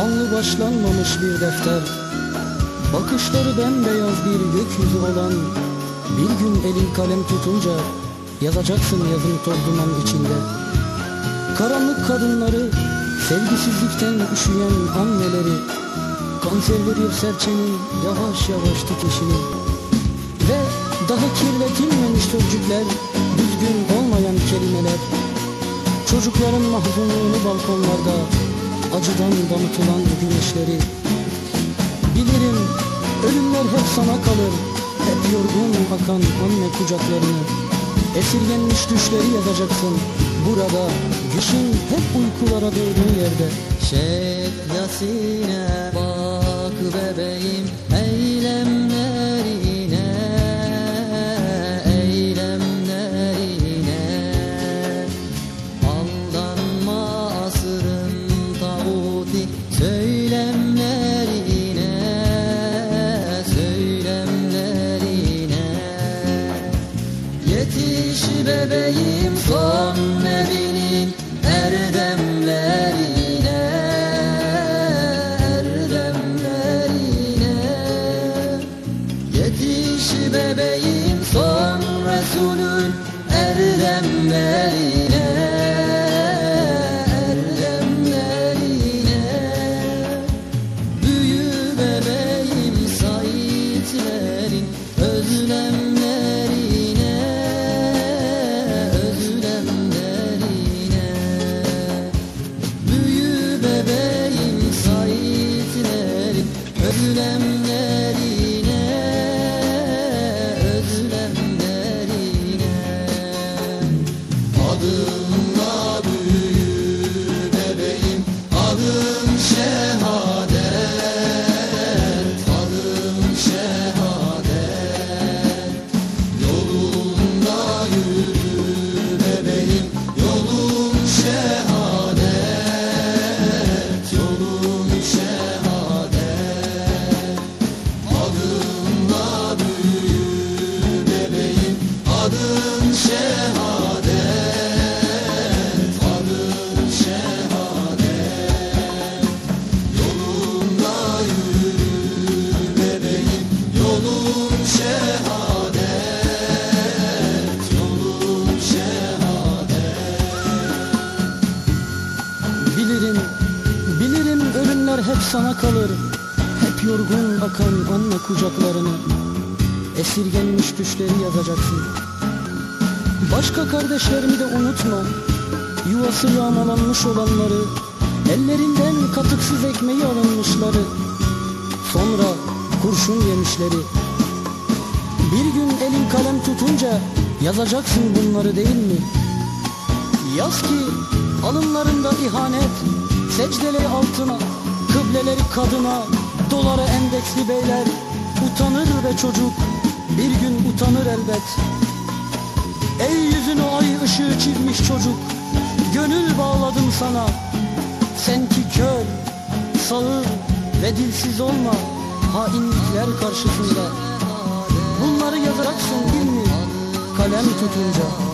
Alnı başlanmamış bir defter. Bakışları bembeyaz bir gökyüzü olan Bir gün elin kalem tutunca Yazacaksın yazın toz duman içinde. Karanlık kadınları Sevgisizlikten üşüyen anneleri Kanserli bir serçenin yavaş yavaş titişini Ve daha kirletilmemiş sözcükler Düzgün olmayan kelimeler. Çocukların mahzunluğunu balkonlarda Acıdan damıtılan güneşleri. Bilirim ölümler hep sana kalır. Hep yorgun akan anne kucaklarını. Esirgenmiş düşleri yazacaksın. Burada düşün hep uykulara doğduğu yerde. Şeyh Yasin'e bak bebeğim eylemlerine melody. do. Sana kalır Hep yorgun akan anne kucaklarını Esirgenmiş düşleri yazacaksın. Başka kardeşlerimi de unutma. Yuvası yağmalanmış olanları Ellerinden katıksız ekmeği alınmışları. Sonra kurşun yemişleri. Bir gün elin kalem tutunca Yazacaksın bunları değil mi? Yaz ki alınlarında ihanet Secdeleri altına Kıbleleri kadına Dolara endeksli beyler. Utanır be çocuk Bir gün utanır elbet. Ey yüzünü ay ışığı çizmiş çocuk Gönül bağladı yazmadım sana. Sen ki kör, sağır ve dilsiz olma Hainlikler karşısında. Bunları yazacaksın değil mi? Kalem tutunca